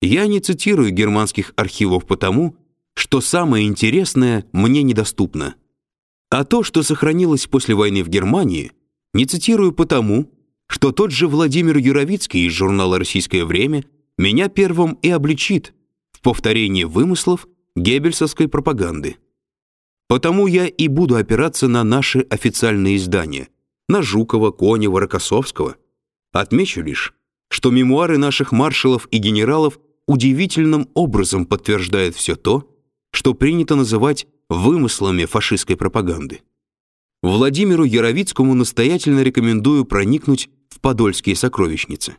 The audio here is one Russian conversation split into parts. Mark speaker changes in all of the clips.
Speaker 1: Я не цитирую германских архивов потому, что самое интересное мне недоступно. А то, что сохранилось после войны в Германии, не цитирую потому, что тот же Владимир Юровицкий из журнала «Российское время» меня первым и обличит в повторении вымыслов геббельсовской пропаганды. Потому я и буду опираться на наши официальные издания, на Жукова, Конева, Рокоссовского. Отмечу лишь, что мемуары наших маршалов и генералов удивительным образом подтверждают все то, что принято называть вымыслами фашистской пропаганды. Владимиру Яровицкому настоятельно рекомендую проникнуть в подольские сокровищницы.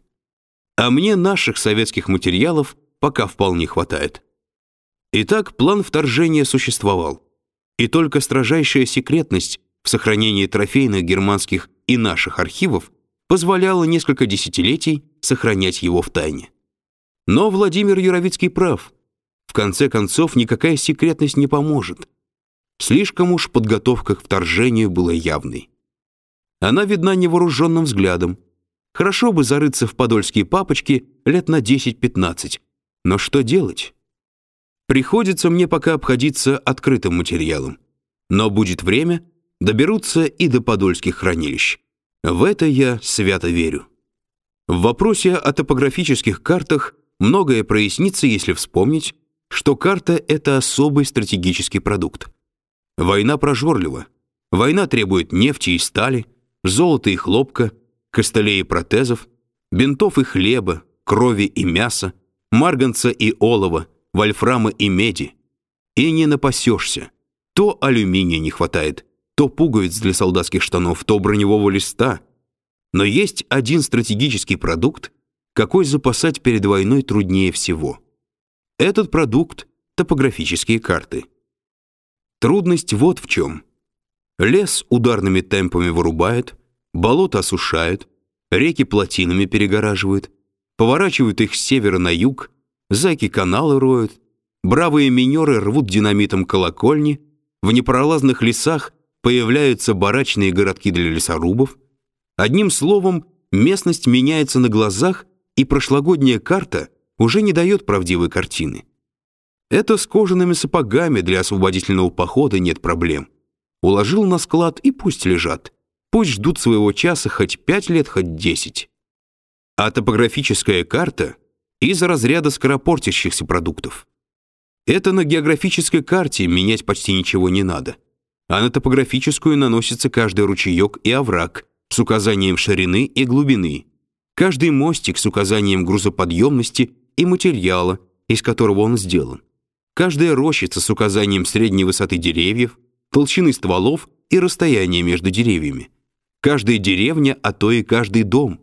Speaker 1: А мне наших советских материалов пока вполне хватает. Итак, план вторжения существовал. И только строжайшая секретность в сохранении трофейных германских и наших архивов позволяла несколько десятилетий сохранять его в тайне. Но Владимир Юровицкий прав. В конце концов, никакая секретность не поможет. Слишком уж подготовка к вторжению была явной. Она видна невооруженным взглядом. Хорошо бы зарыться в подольские папочки лет на 10-15. Но что делать? Приходится мне пока обходиться открытым материалом. Но будет время, доберутся и до подольских хранилищ. В это я свято верю. В вопросе о топографических картах многое прояснится, если вспомнить, что карта — это особый стратегический продукт. Война прожорлива. Война требует нефти и стали, золота и хлопка, костылей и протезов, бинтов и хлеба, крови и мяса, марганца и олова — вольфрама и меди. И не напасешься. То алюминия не хватает, то пуговиц для солдатских штанов, то броневого листа. Но есть один стратегический продукт, какой запасать перед войной труднее всего. Этот продукт — топографические карты. Трудность вот в чем. Лес ударными темпами вырубает, болото осушают, реки плотинами перегораживают, поворачивают их с севера на юг, Зайки каналы роют, бравые минеры рвут динамитом колокольни, в непролазных лесах появляются барачные городки для лесорубов. Одним словом, местность меняется на глазах, и прошлогодняя карта уже не дает правдивой картины. Это с кожаными сапогами для освободительного похода нет проблем. Уложил на склад и пусть лежат. Пусть ждут своего часа хоть пять лет, хоть десять. А топографическая карта — из разряда скоропортящихся продуктов. Это на географической карте менять почти ничего не надо. А на топографическую наносится каждый ручеек и овраг с указанием ширины и глубины, каждый мостик с указанием грузоподъемности и материала, из которого он сделан, каждая рощица с указанием средней высоты деревьев, толщины стволов и расстояния между деревьями, каждая деревня, а то и каждый дом.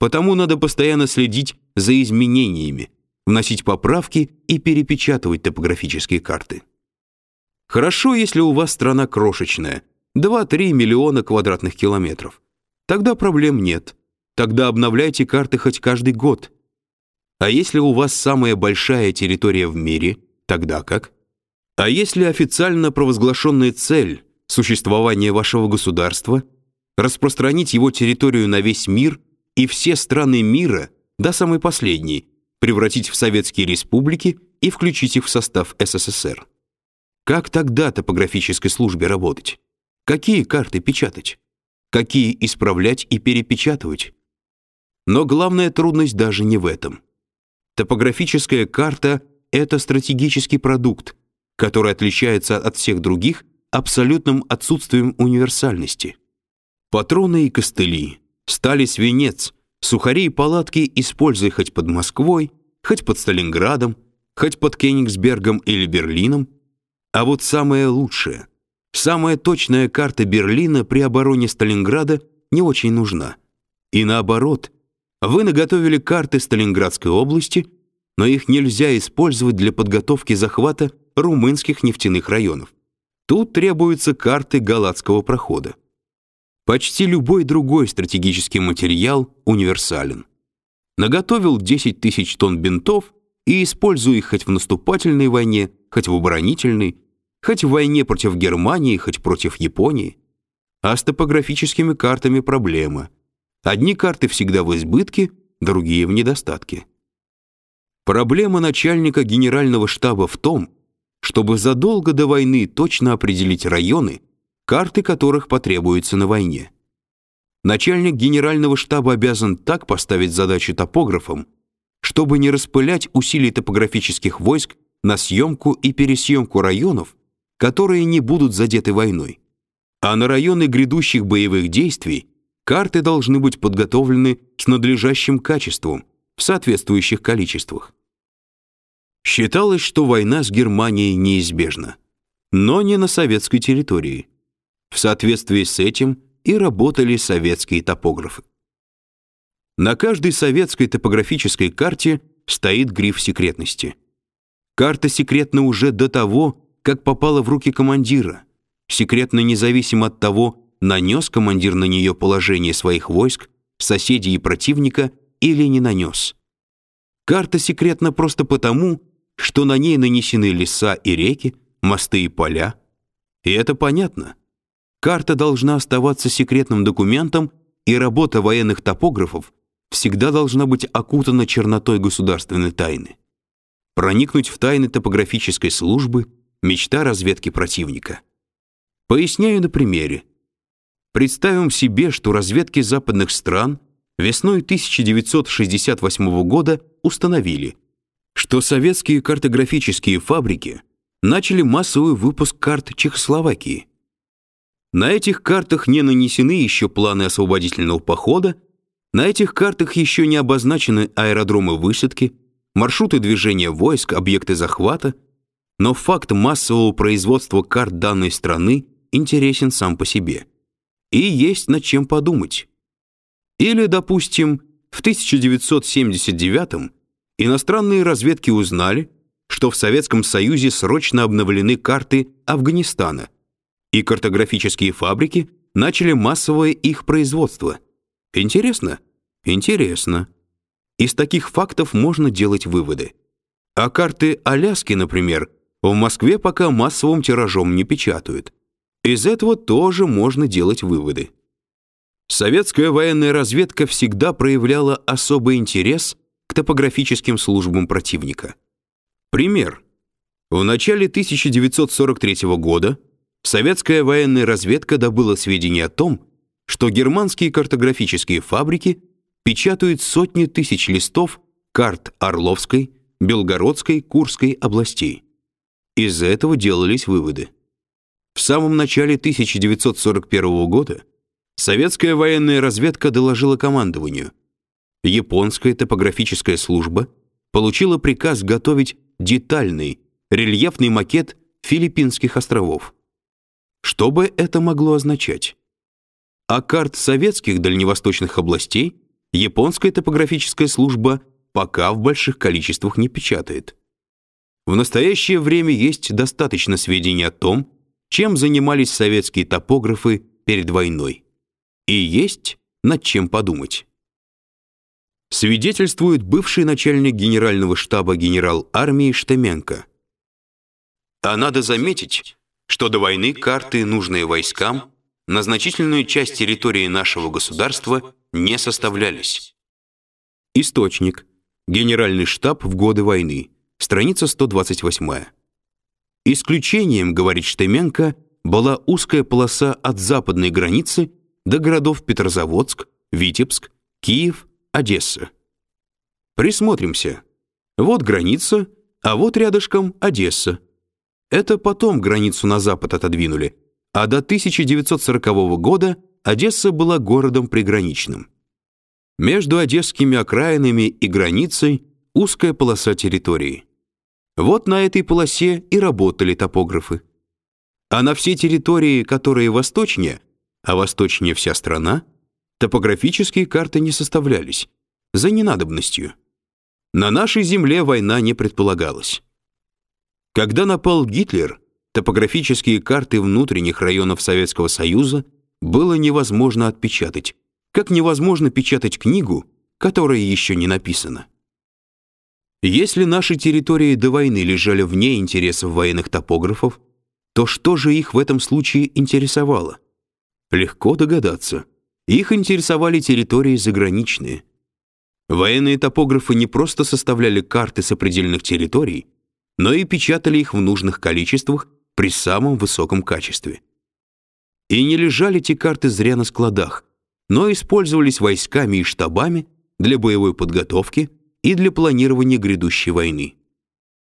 Speaker 1: Потому надо постоянно следить за изменениями, вносить поправки и перепечатывать топографические карты. Хорошо, если у вас страна крошечная, 2-3 миллиона квадратных километров. Тогда проблем нет. Тогда обновляйте карты хоть каждый год. А если у вас самая большая территория в мире, тогда как? А если официально провозглашенная цель существования вашего государства распространить его территорию на весь мир и все страны мира до самой последней, превратить в советские республики и включить их в состав СССР. Как тогда топографической службе работать? Какие карты печатать? Какие исправлять и перепечатывать? Но главная трудность даже не в этом. Топографическая карта — это стратегический продукт, который отличается от всех других абсолютным отсутствием универсальности. Патроны и костыли, стали свинец, Сухари и палатки используй хоть под Москвой, хоть под Сталинградом, хоть под Кенигсбергом или Берлином. А вот самое лучшее, самая точная карта Берлина при обороне Сталинграда не очень нужна. И наоборот, вы наготовили карты Сталинградской области, но их нельзя использовать для подготовки захвата румынских нефтяных районов. Тут требуются карты Галатского прохода. Почти любой другой стратегический материал универсален. Наготовил 10 тысяч тонн бинтов и используй их хоть в наступательной войне, хоть в оборонительной, хоть в войне против Германии, хоть против Японии. А с топографическими картами проблема. Одни карты всегда в избытке, другие в недостатке. Проблема начальника генерального штаба в том, чтобы задолго до войны точно определить районы, карты которых потребуются на войне. Начальник генерального штаба обязан так поставить задачу топографам, чтобы не распылять усилий топографических войск на съемку и пересъемку районов, которые не будут задеты войной. А на районы грядущих боевых действий карты должны быть подготовлены с надлежащим качеством в соответствующих количествах. Считалось, что война с Германией неизбежна, но не на советской территории. В соответствии с этим и работали советские топографы. На каждой советской топографической карте стоит гриф секретности. Карта секретна уже до того, как попала в руки командира. Секретно независимо от того, нанес командир на нее положение своих войск, соседей и противника или не нанес. Карта секретна просто потому, что на ней нанесены леса и реки, мосты и поля. И это понятно. Карта должна оставаться секретным документом, и работа военных топографов всегда должна быть окутана чернотой государственной тайны. Проникнуть в тайны топографической службы – мечта разведки противника. Поясняю на примере. Представим себе, что разведки западных стран весной 1968 года установили – что советские картографические фабрики начали массовый выпуск карт Чехословакии. На этих картах не нанесены еще планы освободительного похода, на этих картах еще не обозначены аэродромы высадки, маршруты движения войск, объекты захвата, но факт массового производства карт данной страны интересен сам по себе. И есть над чем подумать. Или, допустим, в 1979 иностранные разведки узнали, что в Советском Союзе срочно обновлены карты Афганистана, и картографические фабрики начали массовое их производство. Интересно? Интересно. Из таких фактов можно делать выводы. А карты Аляски, например, в Москве пока массовым тиражом не печатают. Из этого тоже можно делать выводы. Советская военная разведка всегда проявляла особый интерес к топографическим службам противника. Пример. В начале 1943 года советская военная разведка добыла сведения о том, что германские картографические фабрики печатают сотни тысяч листов карт Орловской, Белгородской, Курской областей. Из этого делались выводы. В самом начале 1941 года советская военная разведка доложила командованию – японская топографическая служба получила приказ готовить детальный рельефный макет Филиппинских островов. Что бы это могло означать? А карт советских дальневосточных областей японская топографическая служба пока в больших количествах не печатает. В настоящее время есть достаточно сведений о том, чем занимались советские топографы перед войной. И есть над чем подумать свидетельствует бывший начальник генерального штаба генерал армии Штеменко. А надо заметить, что до войны карты, нужные войскам, на значительную часть территории нашего государства не составлялись. Источник. Генеральный штаб в годы войны. Страница 128. Исключением, говорит Штеменко, была узкая полоса от западной границы до городов Петрозаводск, Витебск, Киев, Одесса. Присмотримся. Вот граница, а вот рядышком Одесса. Это потом границу на запад отодвинули, а до 1940 года Одесса была городом приграничным. Между одесскими окраинами и границей узкая полоса территории. Вот на этой полосе и работали топографы. А на все территории, которые восточнее, а восточнее вся страна, топографические карты не составлялись, за ненадобностью. На нашей земле война не предполагалась. Когда напал Гитлер, топографические карты внутренних районов Советского Союза было невозможно отпечатать, как невозможно печатать книгу, которая еще не написана. Если наши территории до войны лежали вне интересов военных топографов, то что же их в этом случае интересовало? Легко догадаться – их интересовали территории заграничные. Военные топографы не просто составляли карты сопредельных территорий, но и печатали их в нужных количествах при самом высоком качестве. И не лежали эти карты зря на складах, но использовались войсками и штабами для боевой подготовки и для планирования грядущей войны.